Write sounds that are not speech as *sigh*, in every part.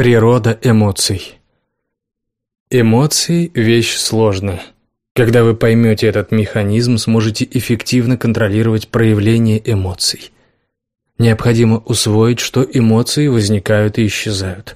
Природа эмоций Эмоции – вещь сложная. Когда вы поймете этот механизм, сможете эффективно контролировать проявление эмоций. Необходимо усвоить, что эмоции возникают и исчезают.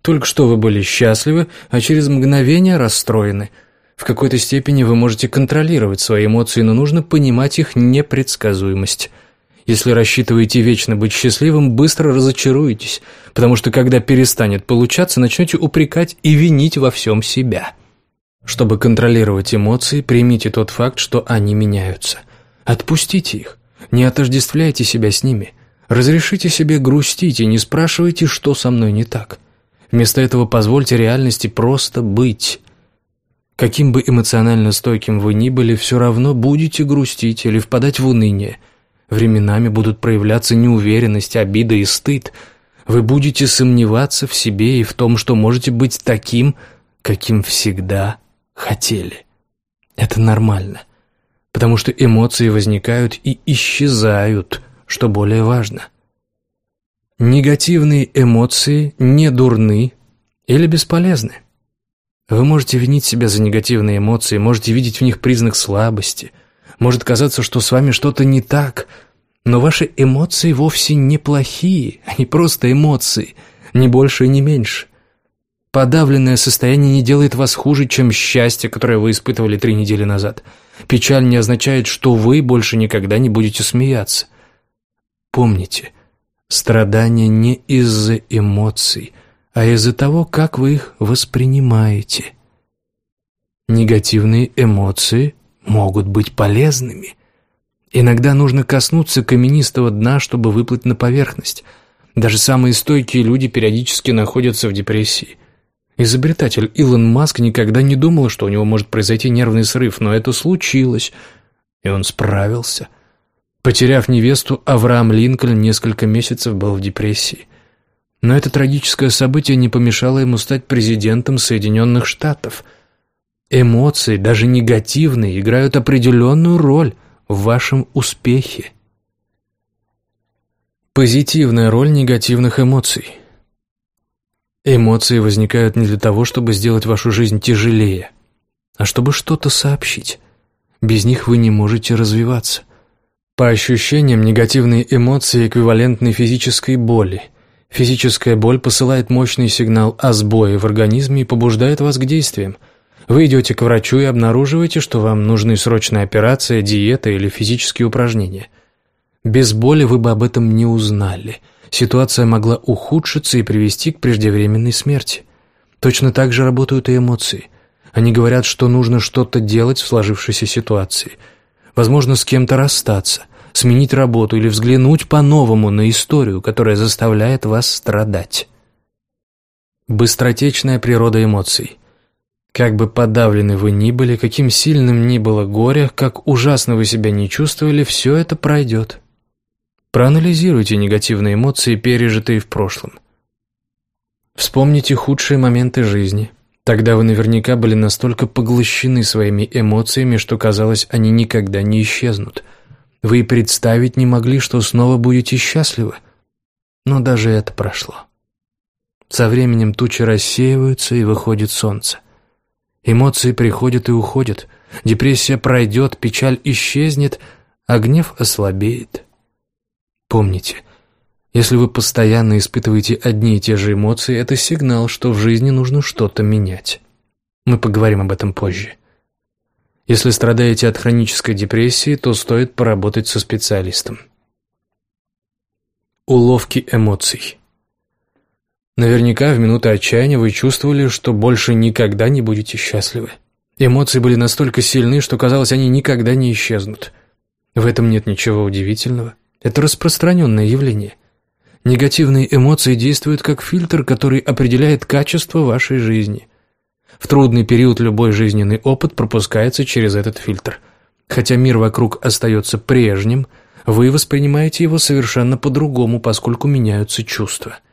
Только что вы были счастливы, а через мгновение расстроены. В какой-то степени вы можете контролировать свои эмоции, но нужно понимать их непредсказуемость – если рассчитываете вечно быть счастливым, быстро разочаруетесь, потому что когда перестанет получаться, начнете упрекать и винить во всем себя. Чтобы контролировать эмоции, примите тот факт, что они меняются. Отпустите их, не отождествляйте себя с ними. Разрешите себе грустить и не спрашивайте, что со мной не так. Вместо этого позвольте реальности просто быть. Каким бы эмоционально стойким вы ни были, все равно будете грустить или впадать в уныние – Временами будут проявляться неуверенность, обида и стыд. Вы будете сомневаться в себе и в том, что можете быть таким, каким всегда хотели. Это нормально, потому что эмоции возникают и исчезают, что более важно. Негативные эмоции не дурны или бесполезны. Вы можете винить себя за негативные эмоции, можете видеть в них признак слабости – может казаться, что с вами что-то не так, но ваши эмоции вовсе не плохие, *laughs* они просто эмоции, ни больше и не меньше. Подавленное состояние не делает вас хуже, чем счастье, которое вы испытывали три недели назад. Печаль не означает, что вы больше никогда не будете смеяться. Помните, страдания не из-за эмоций, а из-за того, как вы их воспринимаете. Негативные эмоции могут быть полезными. Иногда нужно коснуться каменистого дна, чтобы выплыть на поверхность. Даже самые стойкие люди периодически находятся в депрессии. Изобретатель Илон Маск никогда не думал, что у него может произойти нервный срыв, но это случилось, и он справился. Потеряв невесту, Авраам Линкольн несколько месяцев был в депрессии. Но это трагическое событие не помешало ему стать президентом Соединенных Штатов – Эмоции, даже негативные, играют определенную роль в вашем успехе. Позитивная роль негативных эмоций. Эмоции возникают не для того, чтобы сделать вашу жизнь тяжелее, а чтобы что-то сообщить. Без них вы не можете развиваться. По ощущениям, негативные эмоции эквивалентны физической боли. Физическая боль посылает мощный сигнал о сбое в организме и побуждает вас к действиям – вы идете к врачу и обнаруживаете, что вам нужны срочная операция, диета или физические упражнения. Без боли вы бы об этом не узнали. Ситуация могла ухудшиться и привести к преждевременной смерти. Точно так же работают и эмоции. Они говорят, что нужно что-то делать в сложившейся ситуации. Возможно, с кем-то расстаться, сменить работу или взглянуть по-новому на историю, которая заставляет вас страдать. Быстротечная природа эмоций – как бы подавлены вы ни были, каким сильным ни было горе, как ужасно вы себя не чувствовали, все это пройдет. Проанализируйте негативные эмоции, пережитые в прошлом. Вспомните худшие моменты жизни. Тогда вы наверняка были настолько поглощены своими эмоциями, что казалось, они никогда не исчезнут. Вы и представить не могли, что снова будете счастливы. Но даже это прошло. Со временем тучи рассеиваются, и выходит солнце. Эмоции приходят и уходят, депрессия пройдет, печаль исчезнет, а гнев ослабеет. Помните, если вы постоянно испытываете одни и те же эмоции, это сигнал, что в жизни нужно что-то менять. Мы поговорим об этом позже. Если страдаете от хронической депрессии, то стоит поработать со специалистом. Уловки эмоций. Наверняка в минуты отчаяния вы чувствовали, что больше никогда не будете счастливы. Эмоции были настолько сильны, что казалось, они никогда не исчезнут. В этом нет ничего удивительного. Это распространенное явление. Негативные эмоции действуют как фильтр, который определяет качество вашей жизни. В трудный период любой жизненный опыт пропускается через этот фильтр. Хотя мир вокруг остается прежним, вы воспринимаете его совершенно по-другому, поскольку меняются чувства –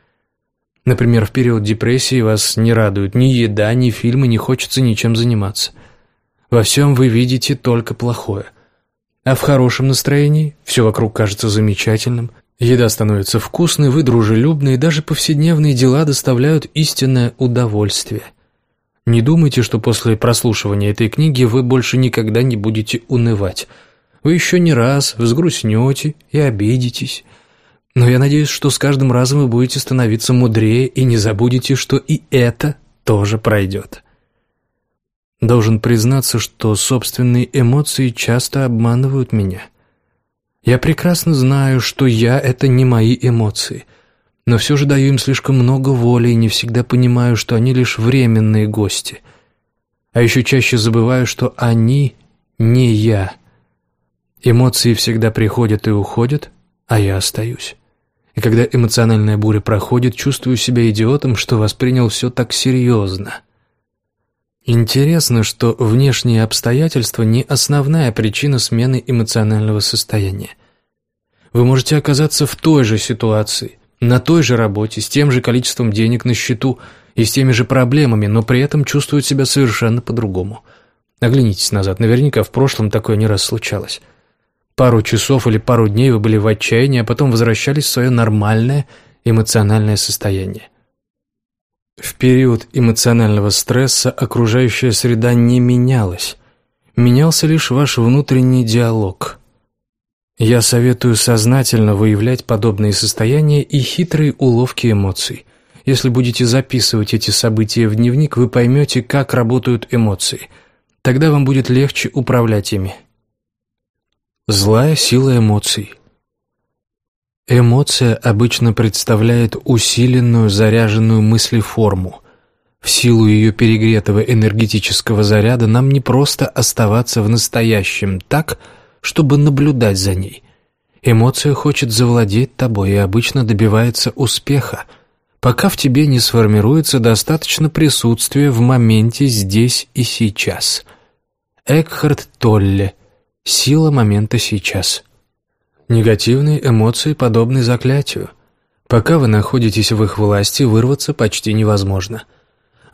Например, в период депрессии вас не радуют ни еда, ни фильмы, не хочется ничем заниматься. Во всем вы видите только плохое. А в хорошем настроении все вокруг кажется замечательным. Еда становится вкусной, вы дружелюбны, и даже повседневные дела доставляют истинное удовольствие. Не думайте, что после прослушивания этой книги вы больше никогда не будете унывать. Вы еще не раз взгрустнете и обидитесь. Но я надеюсь, что с каждым разом вы будете становиться мудрее и не забудете, что и это тоже пройдет. Должен признаться, что собственные эмоции часто обманывают меня. Я прекрасно знаю, что я — это не мои эмоции, но все же даю им слишком много воли и не всегда понимаю, что они лишь временные гости. А еще чаще забываю, что они не я. Эмоции всегда приходят и уходят, а я остаюсь. И когда эмоциональная буря проходит, чувствую себя идиотом, что воспринял все так серьезно. Интересно, что внешние обстоятельства не основная причина смены эмоционального состояния. Вы можете оказаться в той же ситуации, на той же работе, с тем же количеством денег на счету и с теми же проблемами, но при этом чувствовать себя совершенно по-другому. Оглянитесь назад, наверняка в прошлом такое не раз случалось. Пару часов или пару дней вы были в отчаянии, а потом возвращались в свое нормальное эмоциональное состояние. В период эмоционального стресса окружающая среда не менялась. Менялся лишь ваш внутренний диалог. Я советую сознательно выявлять подобные состояния и хитрые уловки эмоций. Если будете записывать эти события в дневник, вы поймете, как работают эмоции. Тогда вам будет легче управлять ими. Злая сила эмоций. Эмоция обычно представляет усиленную, заряженную мыслеформу. В силу ее перегретого энергетического заряда нам не просто оставаться в настоящем так, чтобы наблюдать за ней. Эмоция хочет завладеть тобой и обычно добивается успеха, пока в тебе не сформируется достаточно присутствия в моменте здесь и сейчас. Экхард Толле. Сила момента сейчас. Негативные эмоции подобны заклятию. Пока вы находитесь в их власти, вырваться почти невозможно.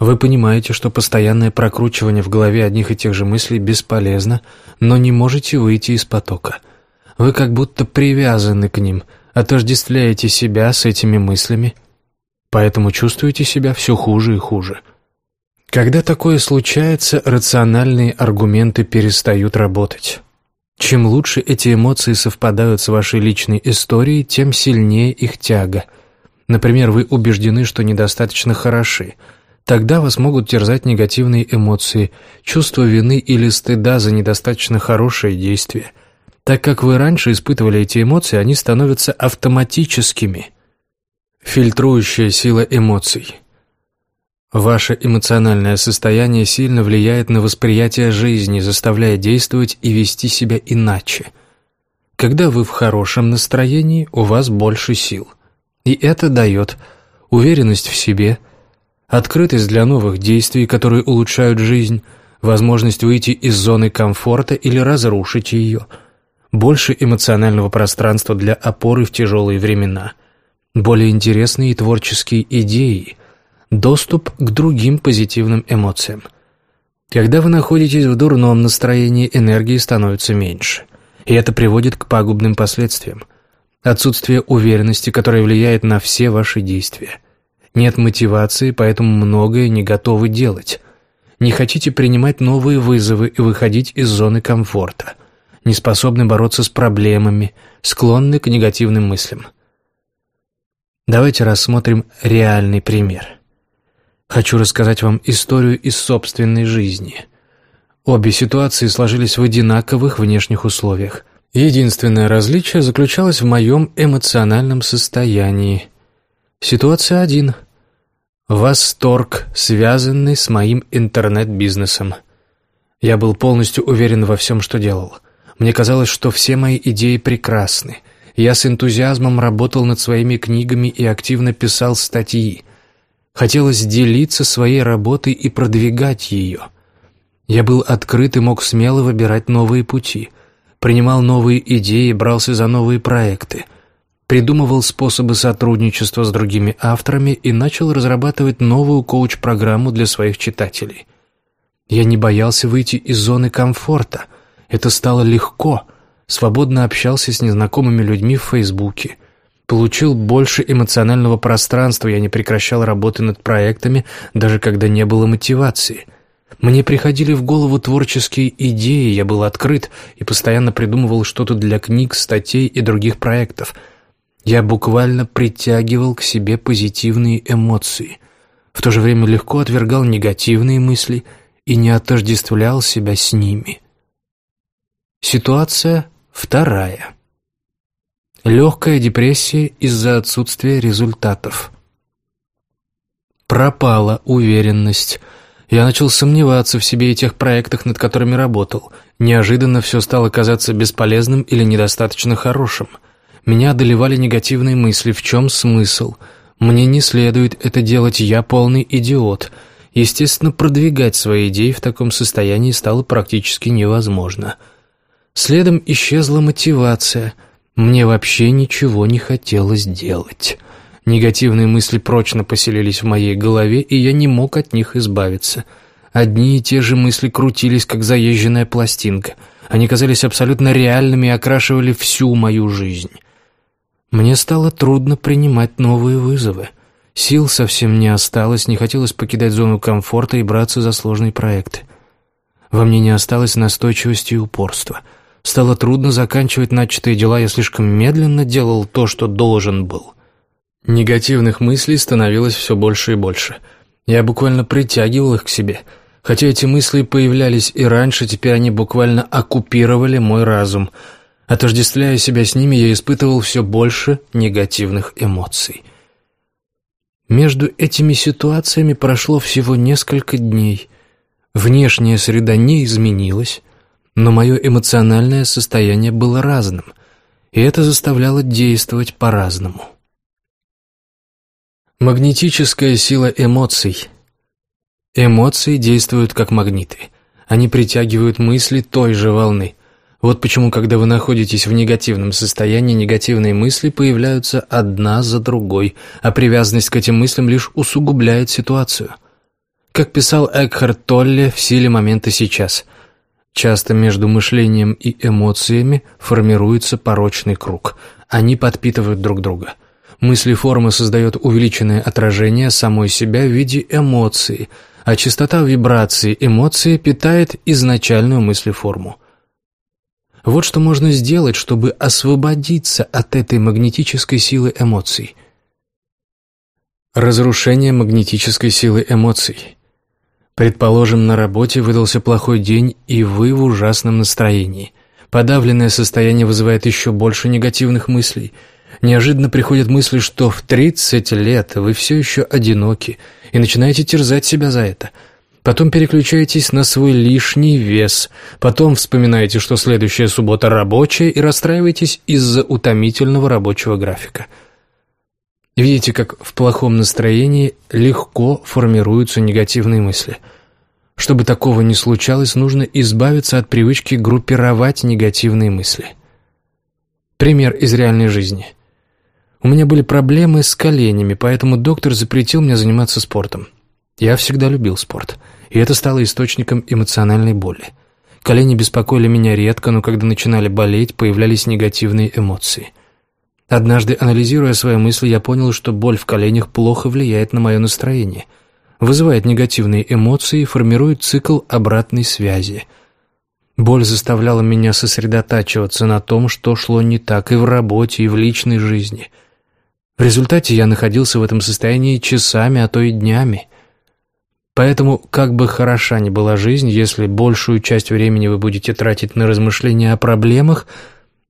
Вы понимаете, что постоянное прокручивание в голове одних и тех же мыслей бесполезно, но не можете выйти из потока. Вы как будто привязаны к ним, отождествляете себя с этими мыслями, поэтому чувствуете себя все хуже и хуже. Когда такое случается, рациональные аргументы перестают работать. Чем лучше эти эмоции совпадают с вашей личной историей, тем сильнее их тяга. Например, вы убеждены, что недостаточно хороши. Тогда вас могут терзать негативные эмоции, чувство вины или стыда за недостаточно хорошее действие. Так как вы раньше испытывали эти эмоции, они становятся автоматическими. Фильтрующая сила эмоций – Ваше эмоциональное состояние сильно влияет на восприятие жизни, заставляя действовать и вести себя иначе. Когда вы в хорошем настроении, у вас больше сил. И это дает уверенность в себе, открытость для новых действий, которые улучшают жизнь, возможность выйти из зоны комфорта или разрушить ее, больше эмоционального пространства для опоры в тяжелые времена, более интересные и творческие идеи – доступ к другим позитивным эмоциям. Когда вы находитесь в дурном настроении, энергии становится меньше, и это приводит к пагубным последствиям. Отсутствие уверенности, которое влияет на все ваши действия. Нет мотивации, поэтому многое не готовы делать. Не хотите принимать новые вызовы и выходить из зоны комфорта. Не способны бороться с проблемами, склонны к негативным мыслям. Давайте рассмотрим реальный пример. Хочу рассказать вам историю из собственной жизни. Обе ситуации сложились в одинаковых внешних условиях. Единственное различие заключалось в моем эмоциональном состоянии. Ситуация один. Восторг, связанный с моим интернет-бизнесом. Я был полностью уверен во всем, что делал. Мне казалось, что все мои идеи прекрасны. Я с энтузиазмом работал над своими книгами и активно писал статьи – Хотелось делиться своей работой и продвигать ее. Я был открыт и мог смело выбирать новые пути, принимал новые идеи, брался за новые проекты, придумывал способы сотрудничества с другими авторами и начал разрабатывать новую коуч-программу для своих читателей. Я не боялся выйти из зоны комфорта. Это стало легко. Свободно общался с незнакомыми людьми в Фейсбуке – Получил больше эмоционального пространства, я не прекращал работы над проектами, даже когда не было мотивации. Мне приходили в голову творческие идеи, я был открыт и постоянно придумывал что-то для книг, статей и других проектов. Я буквально притягивал к себе позитивные эмоции. В то же время легко отвергал негативные мысли и не отождествлял себя с ними. Ситуация вторая. Легкая депрессия из-за отсутствия результатов. Пропала уверенность. Я начал сомневаться в себе и тех проектах, над которыми работал. Неожиданно все стало казаться бесполезным или недостаточно хорошим. Меня одолевали негативные мысли. В чем смысл? Мне не следует это делать, я полный идиот. Естественно, продвигать свои идеи в таком состоянии стало практически невозможно. Следом исчезла мотивация – мне вообще ничего не хотелось делать. Негативные мысли прочно поселились в моей голове, и я не мог от них избавиться. Одни и те же мысли крутились, как заезженная пластинка. Они казались абсолютно реальными и окрашивали всю мою жизнь. Мне стало трудно принимать новые вызовы. Сил совсем не осталось, не хотелось покидать зону комфорта и браться за сложные проекты. Во мне не осталось настойчивости и упорства — Стало трудно заканчивать начатые дела, я слишком медленно делал то, что должен был. Негативных мыслей становилось все больше и больше. Я буквально притягивал их к себе. Хотя эти мысли появлялись и раньше, теперь они буквально оккупировали мой разум. Отождествляя себя с ними, я испытывал все больше негативных эмоций. Между этими ситуациями прошло всего несколько дней. Внешняя среда не изменилась, но мое эмоциональное состояние было разным, и это заставляло действовать по-разному. Магнетическая сила эмоций. Эмоции действуют как магниты. Они притягивают мысли той же волны. Вот почему, когда вы находитесь в негативном состоянии, негативные мысли появляются одна за другой, а привязанность к этим мыслям лишь усугубляет ситуацию. Как писал Экхарт Толле в «Силе момента сейчас», Часто между мышлением и эмоциями формируется порочный круг. Они подпитывают друг друга. Мысли формы создает увеличенное отражение самой себя в виде эмоции, а частота вибрации эмоции питает изначальную мыслеформу. Вот что можно сделать, чтобы освободиться от этой магнетической силы эмоций. Разрушение магнетической силы эмоций. Предположим, на работе выдался плохой день, и вы в ужасном настроении. Подавленное состояние вызывает еще больше негативных мыслей. Неожиданно приходят мысли, что в 30 лет вы все еще одиноки, и начинаете терзать себя за это. Потом переключаетесь на свой лишний вес, потом вспоминаете, что следующая суббота рабочая, и расстраиваетесь из-за утомительного рабочего графика. Видите, как в плохом настроении легко формируются негативные мысли. Чтобы такого не случалось, нужно избавиться от привычки группировать негативные мысли. Пример из реальной жизни. У меня были проблемы с коленями, поэтому доктор запретил мне заниматься спортом. Я всегда любил спорт, и это стало источником эмоциональной боли. Колени беспокоили меня редко, но когда начинали болеть, появлялись негативные эмоции – Однажды, анализируя свои мысли, я понял, что боль в коленях плохо влияет на мое настроение, вызывает негативные эмоции и формирует цикл обратной связи. Боль заставляла меня сосредотачиваться на том, что шло не так и в работе, и в личной жизни. В результате я находился в этом состоянии часами, а то и днями. Поэтому, как бы хороша ни была жизнь, если большую часть времени вы будете тратить на размышления о проблемах,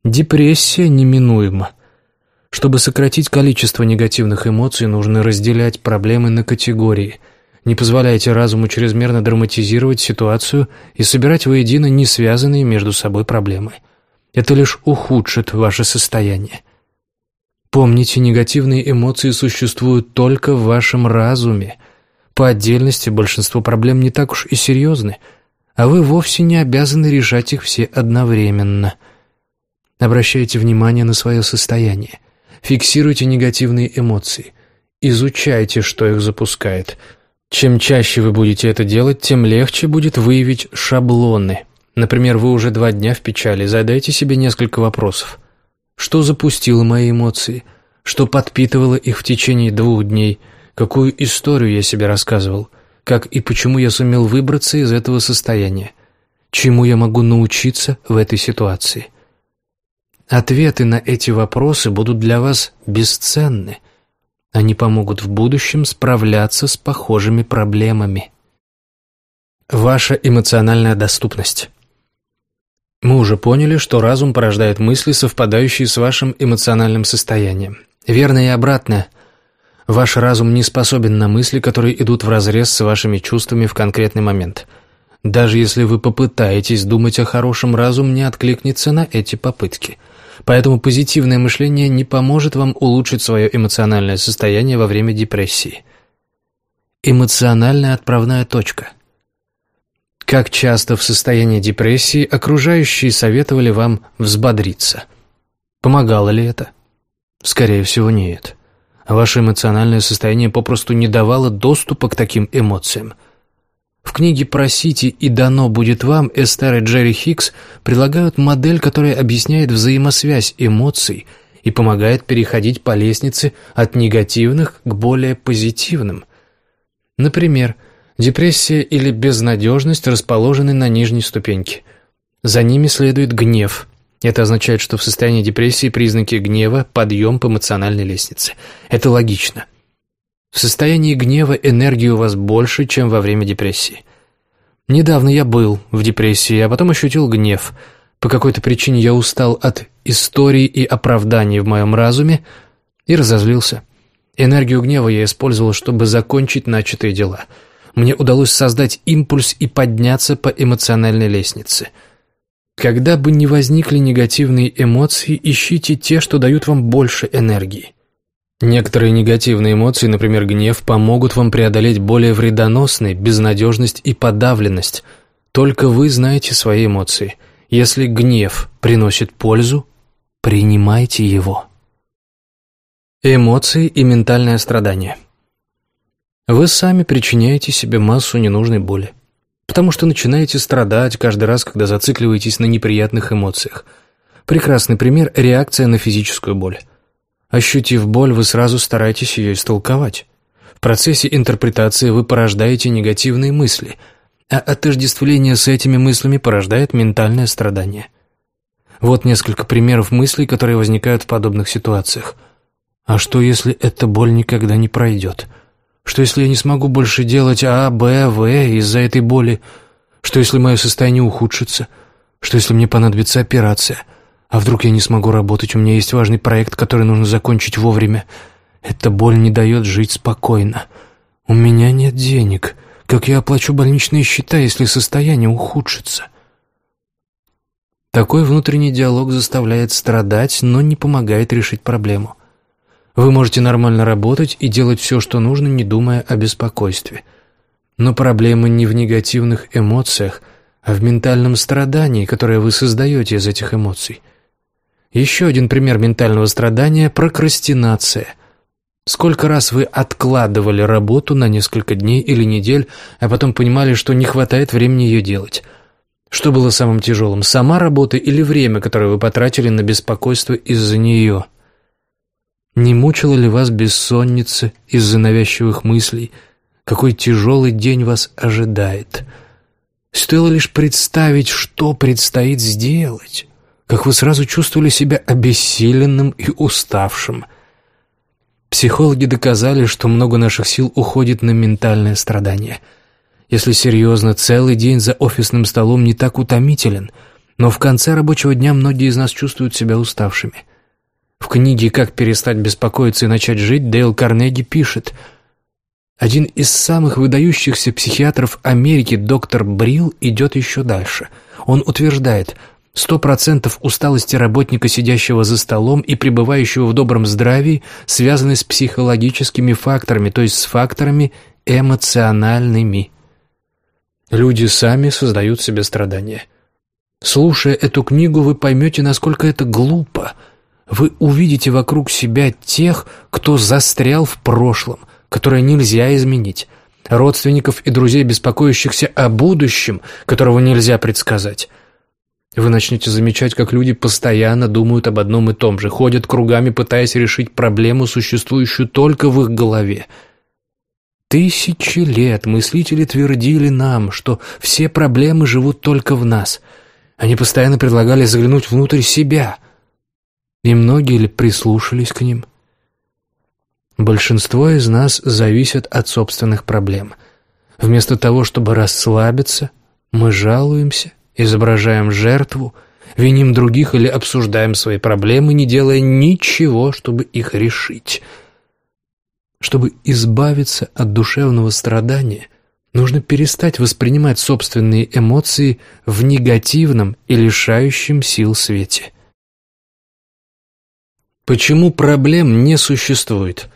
депрессия неминуема. Чтобы сократить количество негативных эмоций, нужно разделять проблемы на категории. Не позволяйте разуму чрезмерно драматизировать ситуацию и собирать воедино не связанные между собой проблемы. Это лишь ухудшит ваше состояние. Помните, негативные эмоции существуют только в вашем разуме. По отдельности большинство проблем не так уж и серьезны, а вы вовсе не обязаны решать их все одновременно. Обращайте внимание на свое состояние. Фиксируйте негативные эмоции. Изучайте, что их запускает. Чем чаще вы будете это делать, тем легче будет выявить шаблоны. Например, вы уже два дня в печали. Задайте себе несколько вопросов. Что запустило мои эмоции? что подпитывало их в течение двух дней, какую историю я себе рассказывал, как и почему я сумел выбраться из этого состояния, чему я могу научиться в этой ситуации. Ответы на эти вопросы будут для вас бесценны. Они помогут в будущем справляться с похожими проблемами. Ваша эмоциональная доступность. Мы уже поняли, что разум порождает мысли, совпадающие с вашим эмоциональным состоянием. Верно и обратное. Ваш разум не способен на мысли, которые идут вразрез с вашими чувствами в конкретный момент. Даже если вы попытаетесь думать о хорошем, разум не откликнется на эти попытки. Поэтому позитивное мышление не поможет вам улучшить свое эмоциональное состояние во время депрессии. Эмоциональная отправная точка. Как часто в состоянии депрессии окружающие советовали вам взбодриться? Помогало ли это? Скорее всего, нет. Ваше эмоциональное состояние попросту не давало доступа к таким эмоциям. В книге «Просите и дано будет вам» Эстер и Джерри Хикс предлагают модель, которая объясняет взаимосвязь эмоций и помогает переходить по лестнице от негативных к более позитивным. Например, Депрессия или безнадежность расположены на нижней ступеньке. За ними следует гнев. Это означает, что в состоянии депрессии признаки гнева – подъем по эмоциональной лестнице. Это логично. В состоянии гнева энергии у вас больше, чем во время депрессии. Недавно я был в депрессии, а потом ощутил гнев. По какой-то причине я устал от историй и оправданий в моем разуме и разозлился. Энергию гнева я использовал, чтобы закончить начатые дела – мне удалось создать импульс и подняться по эмоциональной лестнице. Когда бы ни возникли негативные эмоции, ищите те, что дают вам больше энергии. Некоторые негативные эмоции, например, гнев, помогут вам преодолеть более вредоносные, безнадежность и подавленность. Только вы знаете свои эмоции. Если гнев приносит пользу, принимайте его. Эмоции и ментальное страдание – вы сами причиняете себе массу ненужной боли, потому что начинаете страдать каждый раз, когда зацикливаетесь на неприятных эмоциях. Прекрасный пример – реакция на физическую боль. Ощутив боль, вы сразу стараетесь ее истолковать. В процессе интерпретации вы порождаете негативные мысли, а отождествление с этими мыслями порождает ментальное страдание. Вот несколько примеров мыслей, которые возникают в подобных ситуациях. А что, если эта боль никогда не пройдет – что если я не смогу больше делать А, Б, В из-за этой боли? Что если мое состояние ухудшится? Что если мне понадобится операция? А вдруг я не смогу работать? У меня есть важный проект, который нужно закончить вовремя. Эта боль не дает жить спокойно. У меня нет денег. Как я оплачу больничные счета, если состояние ухудшится? Такой внутренний диалог заставляет страдать, но не помогает решить проблему. Вы можете нормально работать и делать все, что нужно, не думая о беспокойстве. Но проблема не в негативных эмоциях, а в ментальном страдании, которое вы создаете из этих эмоций. Еще один пример ментального страдания – прокрастинация. Сколько раз вы откладывали работу на несколько дней или недель, а потом понимали, что не хватает времени ее делать? Что было самым тяжелым, сама работа или время, которое вы потратили на беспокойство из-за нее – не мучила ли вас бессонница из-за навязчивых мыслей? Какой тяжелый день вас ожидает? Стоило лишь представить, что предстоит сделать, как вы сразу чувствовали себя обессиленным и уставшим. Психологи доказали, что много наших сил уходит на ментальное страдание. Если серьезно, целый день за офисным столом не так утомителен, но в конце рабочего дня многие из нас чувствуют себя уставшими – в книге «Как перестать беспокоиться и начать жить» Дейл Карнеги пишет «Один из самых выдающихся психиатров Америки, доктор Брил, идет еще дальше. Он утверждает, сто процентов усталости работника, сидящего за столом и пребывающего в добром здравии, связаны с психологическими факторами, то есть с факторами эмоциональными». Люди сами создают себе страдания. Слушая эту книгу, вы поймете, насколько это глупо – вы увидите вокруг себя тех, кто застрял в прошлом, которое нельзя изменить, родственников и друзей, беспокоящихся о будущем, которого нельзя предсказать. Вы начнете замечать, как люди постоянно думают об одном и том же, ходят кругами, пытаясь решить проблему, существующую только в их голове. Тысячи лет мыслители твердили нам, что все проблемы живут только в нас. Они постоянно предлагали заглянуть внутрь себя. И многие ли прислушались к ним? Большинство из нас зависят от собственных проблем. Вместо того, чтобы расслабиться, мы жалуемся изображаем жертву, виним других или обсуждаем свои проблемы, не делая ничего, чтобы их решить. Чтобы избавиться от душевного страдания, нужно перестать воспринимать собственные эмоции в негативном и лишающем сил свете. Почему проблем не существует?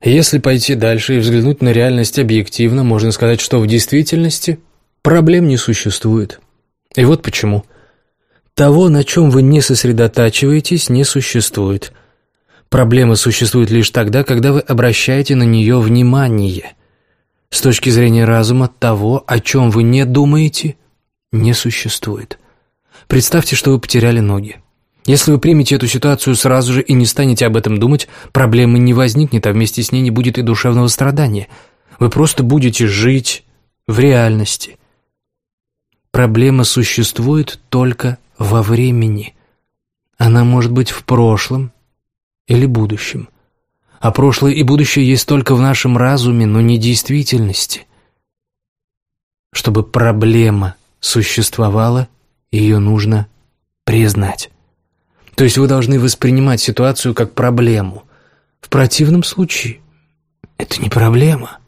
Если пойти дальше и взглянуть на реальность объективно, можно сказать, что в действительности проблем не существует. И вот почему. Того, на чем вы не сосредотачиваетесь, не существует. Проблема существует лишь тогда, когда вы обращаете на нее внимание. С точки зрения разума, того, о чем вы не думаете, не существует. Представьте, что вы потеряли ноги. Если вы примете эту ситуацию сразу же и не станете об этом думать, проблемы не возникнет, а вместе с ней не будет и душевного страдания. Вы просто будете жить в реальности. Проблема существует только во времени. Она может быть в прошлом или будущем. А прошлое и будущее есть только в нашем разуме, но не действительности. Чтобы проблема существовала, ее нужно признать. То есть вы должны воспринимать ситуацию как проблему. В противном случае это не проблема.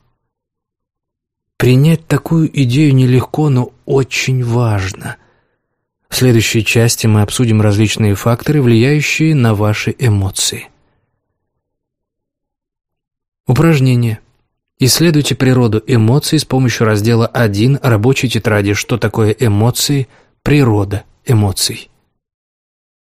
Принять такую идею нелегко, но очень важно. В следующей части мы обсудим различные факторы, влияющие на ваши эмоции. Упражнение. Исследуйте природу эмоций с помощью раздела 1 рабочей тетради «Что такое эмоции? Природа эмоций».